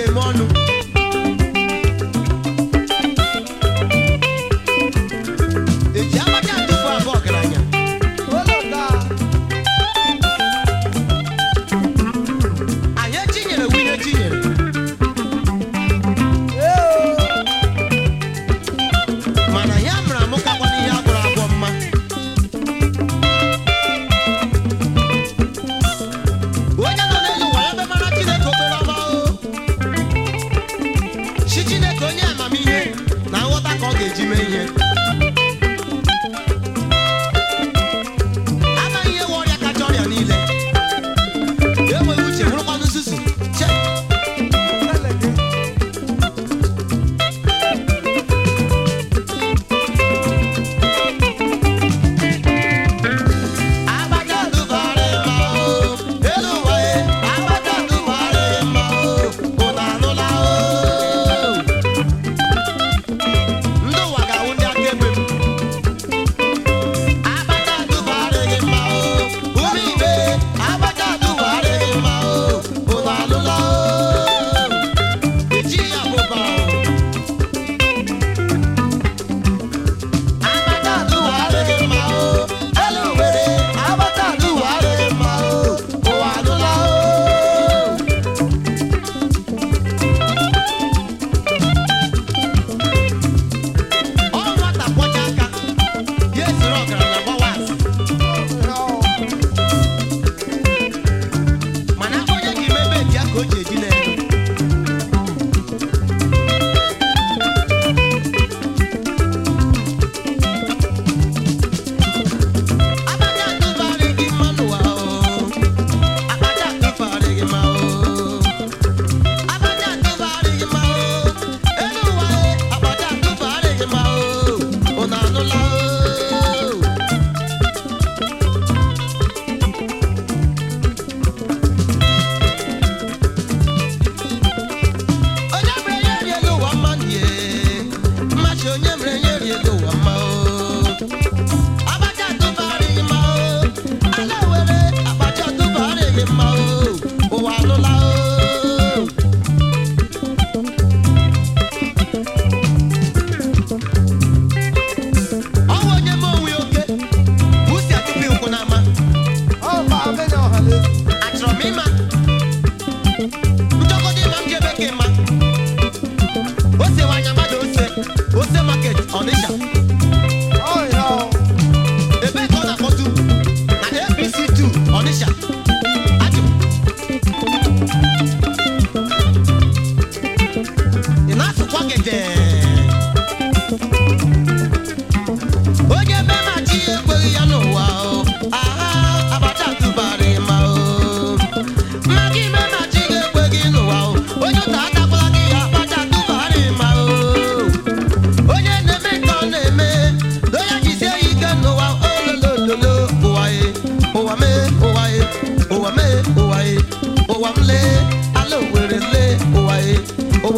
lókè mọ́nu.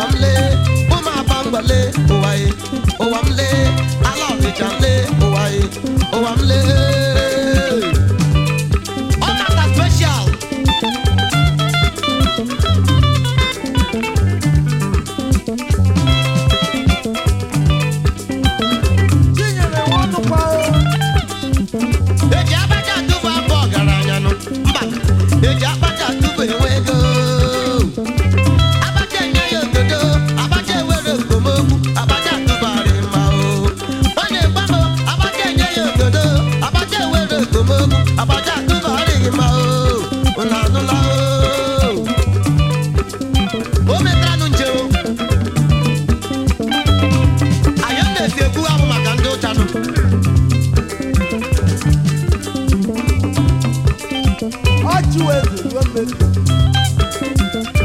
wà ń lé bó máa bá ń gbọ̀lé ogomogo abacha akụkọ adịghị mma o unu anụla o o metanụ njem ayọ na-esi ekwu ahụ maka ndị ụchanụ ọchịwezi wee mmezi